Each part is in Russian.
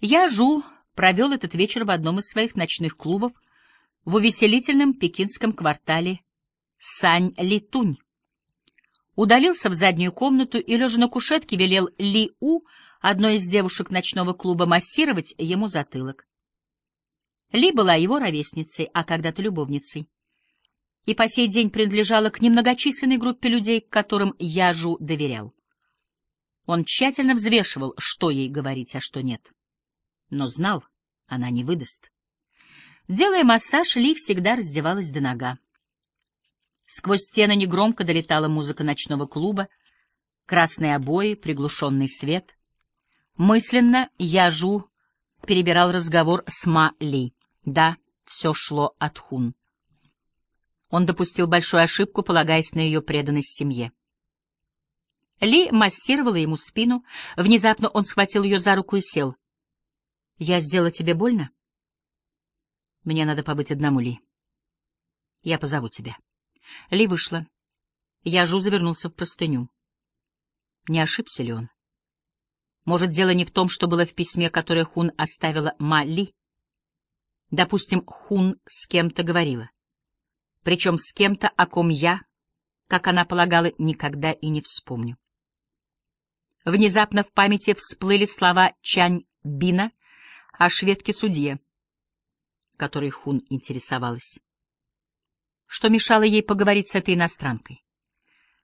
Я Жу провел этот вечер в одном из своих ночных клубов в увеселительном пекинском квартале Сань-Литунь. Удалился в заднюю комнату и, лежа на кушетке, велел Ли У, одной из девушек ночного клуба, массировать ему затылок. Ли была его ровесницей, а когда-то любовницей. И по сей день принадлежала к немногочисленной группе людей, которым Яжу доверял. Он тщательно взвешивал, что ей говорить, а что нет. Но знал, она не выдаст. Делая массаж, Ли всегда раздевалась до нога. Сквозь стены негромко долетала музыка ночного клуба, красные обои, приглушенный свет. Мысленно Яжу перебирал разговор с Ма Ли. Да, все шло от Хун. Он допустил большую ошибку, полагаясь на ее преданность семье. Ли массировала ему спину. Внезапно он схватил ее за руку и сел. «Я сделала тебе больно?» «Мне надо побыть одному, Ли. Я позову тебя». Ли вышла. Я Жу завернулся в простыню. Не ошибся ли он? Может, дело не в том, что было в письме, которое Хун оставила Ма Ли? Допустим, Хун с кем-то говорила. Причем с кем-то, о ком я, как она полагала, никогда и не вспомню. Внезапно в памяти всплыли слова Чань Бина о шведке-судье, которой Хун интересовалась. Что мешало ей поговорить с этой иностранкой?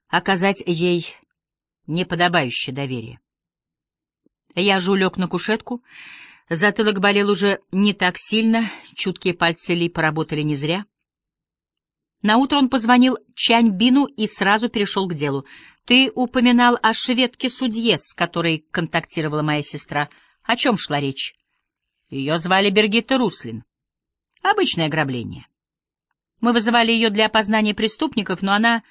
Оказать ей неподобающее доверие. Я же улег на кушетку, затылок болел уже не так сильно, чуткие пальцы Ли поработали не зря. Наутро он позвонил Чань Бину и сразу перешел к делу. «Ты упоминал о шведке-судье, с которой контактировала моя сестра. О чем шла речь?» Ее звали Бергитта Руслин. Обычное ограбление. Мы вызывали ее для опознания преступников, но она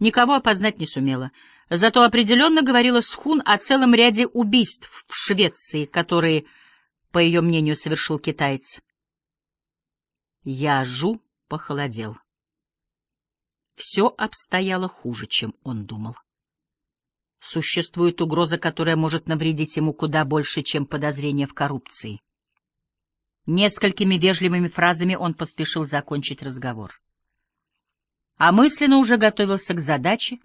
никого опознать не сумела. Зато определенно говорила с Хун о целом ряде убийств в Швеции, которые, по ее мнению, совершил китаец. Я жу похолодел. Все обстояло хуже, чем он думал. Существует угроза, которая может навредить ему куда больше, чем подозрение в коррупции. Несколькими вежливыми фразами он поспешил закончить разговор. А мысленно уже готовился к задаче,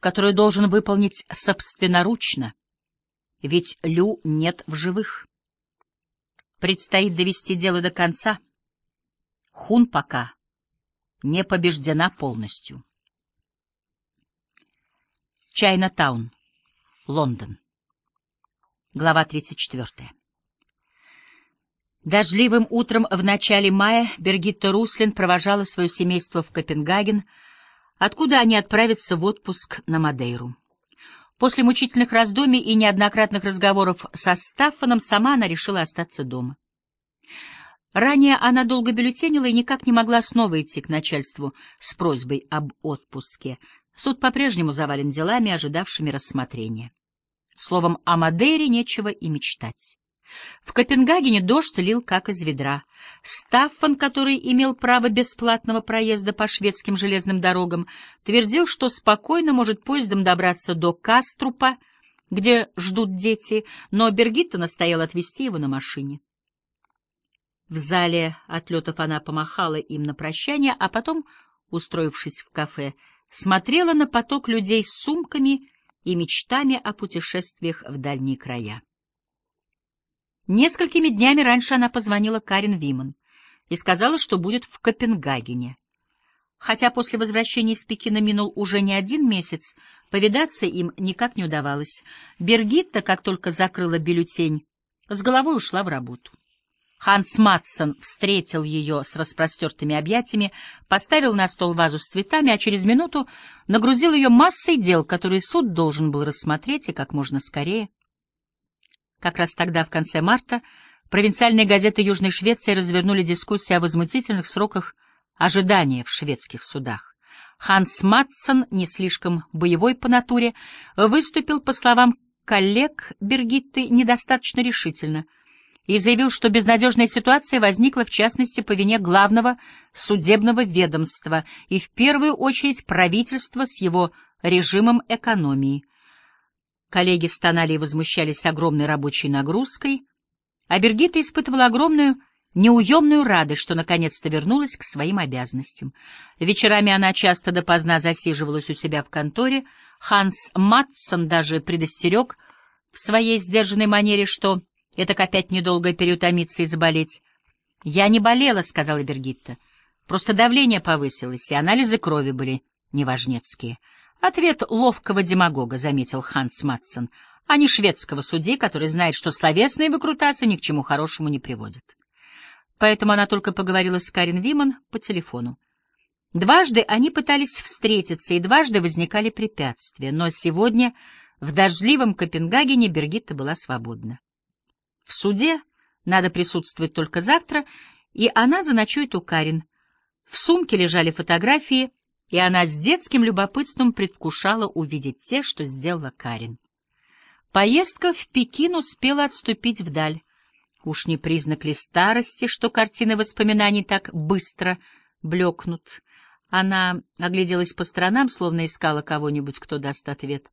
которую должен выполнить собственноручно, ведь Лю нет в живых. Предстоит довести дело до конца. Хун пока не побеждена полностью. Чайна-таун, Лондон. Глава 34. Дождливым утром в начале мая Бергитта Руслин провожала свое семейство в Копенгаген, откуда они отправятся в отпуск на Мадейру. После мучительных раздумий и неоднократных разговоров со Стаффаном сама она решила остаться дома. Ранее она долго бюллетенила и никак не могла снова идти к начальству с просьбой об отпуске. Суд по-прежнему завален делами, ожидавшими рассмотрения. Словом, о Мадейре нечего и мечтать. В Копенгагене дождь лил как из ведра. Стаффан, который имел право бесплатного проезда по шведским железным дорогам, твердил, что спокойно может поездом добраться до Каструпа, где ждут дети, но Бергитта настоял отвезти его на машине. В зале отлетов она помахала им на прощание, а потом, устроившись в кафе, смотрела на поток людей с сумками и мечтами о путешествиях в дальние края. Несколькими днями раньше она позвонила Карен Виман и сказала, что будет в Копенгагене. Хотя после возвращения из Пекина минул уже не один месяц, повидаться им никак не удавалось. Бергитта, как только закрыла бюллетень, с головой ушла в работу. Ханс Матсон встретил ее с распростертыми объятиями, поставил на стол вазу с цветами, а через минуту нагрузил ее массой дел, которые суд должен был рассмотреть и как можно скорее. Как раз тогда, в конце марта, провинциальные газеты Южной Швеции развернули дискуссию о возмутительных сроках ожидания в шведских судах. Ханс Матсон, не слишком боевой по натуре, выступил, по словам коллег Бергитты, недостаточно решительно и заявил, что безнадежная ситуация возникла, в частности, по вине главного судебного ведомства и, в первую очередь, правительства с его режимом экономии. Коллеги стонали и возмущались огромной рабочей нагрузкой, А Бергита испытывала огромную неуемную радость, что наконец-то вернулась к своим обязанностям. Вечерами она часто допоздна засиживалась у себя в конторе. Ханс Матсон даже предостерег в своей сдержанной манере, что это опять недолго переутомиться и заболеть. «Я не болела», — сказала Бергитта. «Просто давление повысилось, и анализы крови были неважнецкие». Ответ ловкого демагога, — заметил Ханс Матсон, — а не шведского судьи, который знает, что словесные выкрутасы ни к чему хорошему не приводят поэтому она только поговорила с Карин Виман по телефону. Дважды они пытались встретиться, и дважды возникали препятствия, но сегодня в дождливом Копенгагене Бергитта была свободна. В суде надо присутствовать только завтра, и она заночует у Карин. В сумке лежали фотографии, и она с детским любопытством предвкушала увидеть те, что сделала Карин. Поездка в Пекин успела отступить вдаль. Уж не признак ли старости, что картины воспоминаний так быстро блекнут? Она огляделась по сторонам, словно искала кого-нибудь, кто даст ответ.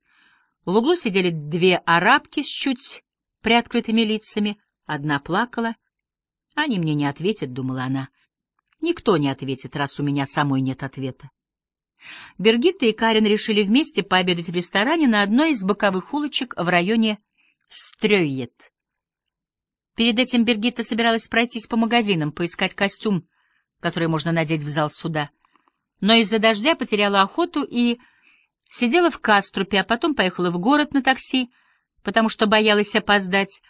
В углу сидели две арабки с чуть приоткрытыми лицами. Одна плакала. «Они мне не ответят», — думала она. «Никто не ответит, раз у меня самой нет ответа». Бергитта и Карен решили вместе пообедать в ресторане на одной из боковых улочек в районе Стрёйет. Перед этим Бергитта собиралась пройтись по магазинам, поискать костюм, который можно надеть в зал суда. Но из-за дождя потеряла охоту и сидела в Каструпе, а потом поехала в город на такси, потому что боялась опоздать.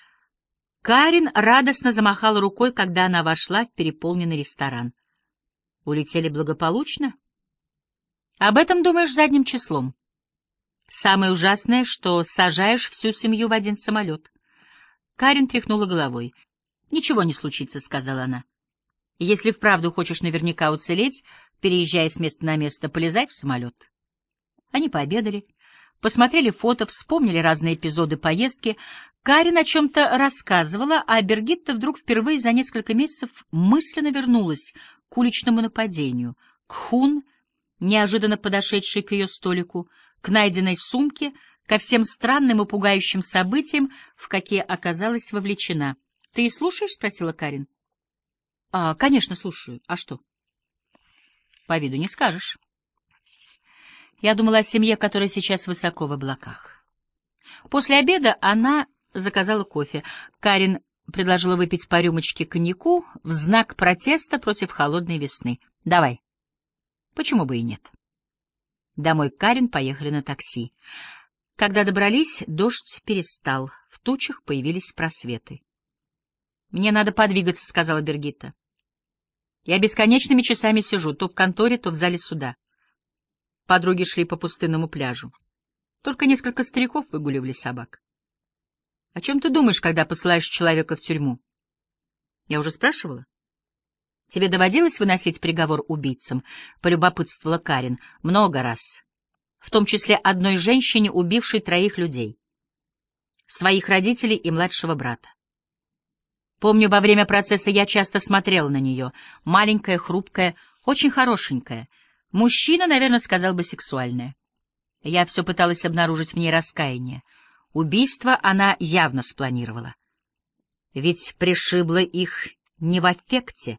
Карин радостно замахала рукой, когда она вошла в переполненный ресторан. Улетели благополучно? Об этом думаешь задним числом. Самое ужасное, что сажаешь всю семью в один самолет. Карин тряхнула головой. «Ничего не случится», — сказала она. «Если вправду хочешь наверняка уцелеть, переезжая с места на место, полезай в самолет». Они пообедали, посмотрели фото, вспомнили разные эпизоды поездки. Карин о чем-то рассказывала, а Бергитта вдруг впервые за несколько месяцев мысленно вернулась к уличному нападению, к Хун, неожиданно подошедшей к ее столику, к найденной сумке, ко всем странным и пугающим событиям, в какие оказалась вовлечена. — Ты слушаешь? — спросила Карин. — А, конечно, слушаю. А что? — По виду не скажешь. Я думала о семье, которая сейчас высоко в облаках. После обеда она заказала кофе. Карин предложила выпить по рюмочке коньяку в знак протеста против холодной весны. «Давай». Почему бы и нет? Домой Карин поехали на такси. Когда добрались, дождь перестал, в тучах появились просветы. «Мне надо подвигаться», — сказала Бергитта. «Я бесконечными часами сижу, то в конторе, то в зале суда». Подруги шли по пустынному пляжу. Только несколько стариков выгуливали собак. «О чем ты думаешь, когда посылаешь человека в тюрьму?» «Я уже спрашивала?» «Тебе доводилось выносить приговор убийцам?» — полюбопытствовала Карин. «Много раз в том числе одной женщине, убившей троих людей, своих родителей и младшего брата. Помню, во время процесса я часто смотрела на нее, маленькая, хрупкая, очень хорошенькая. Мужчина, наверное, сказал бы сексуальная. Я все пыталась обнаружить в ней раскаяние. Убийство она явно спланировала. Ведь пришибла их не в аффекте.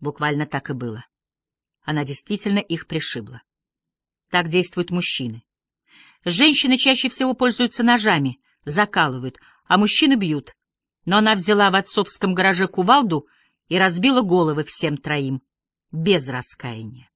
Буквально так и было. Она действительно их пришибла. Так действуют мужчины. Женщины чаще всего пользуются ножами, закалывают, а мужчины бьют. Но она взяла в отцовском гараже кувалду и разбила головы всем троим, без раскаяния.